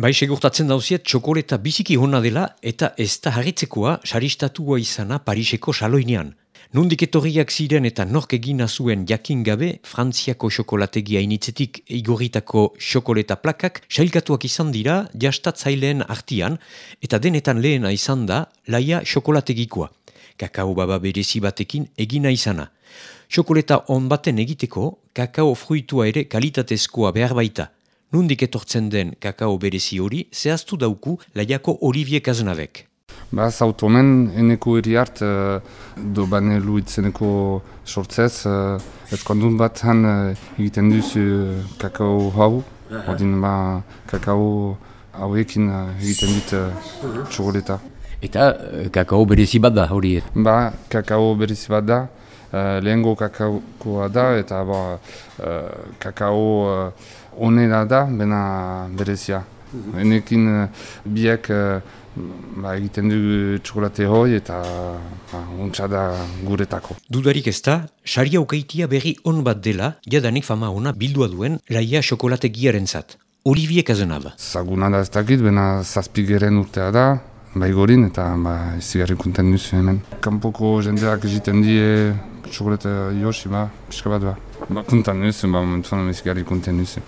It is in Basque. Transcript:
Bai, segurtatzen dauziet, txokoleta biziki hona dela eta ez da harritzekoa saristatua izana Pariseko saloinean. Nundik etorriak ziren eta nork egina zuen jakin gabe, Frantziako xokolategia initzetik igorritako xokoleta plakak sailkatuak izan dira jastatzaileen artian eta denetan lehena izan da laia xokolategikoa. Kakao baba berezi batekin egina izana. Xokoleta on baten egiteko, kakao fruitua ere kalitatezkoa behar baita. Nundik etortzen den kakao berezi hori, zehaztu dauku laiako Olivier Kaznavek. Ba, zautu hemen, eneko eri hart, uh, do bane luitzeneko sortzez, uh, ez kondun bat han uh, egiten duzu uh, kakao hau, ordin ba, kakao hauekin uh, egiten dut uh, txokoleta. Eta kakao berezi bat da hori? Ba, kakao berezi bat da, uh, lehengo kakaoa da, eta ba, uh, kakao uh, onera da, bena berezia. Mm Enekin uh, biak uh, ba, egiten du txokolate hoi eta ba, da guretako. Dudarik ez da, saria ukaitia berri on bat dela, jadanik fama ona bildua duen laia xokolate giaren zat. Olivier Kazanaba. Zaguna da ez dakit, bena zazpigeren urtea da, bai gorin eta ba, ez zigarri konten duzu hemen. Kampoko jendeak egiten die txokolate josi, ba, pixka bat ba. Ba, kontan duzu, ba, momentuan ez zigarri konten duzu.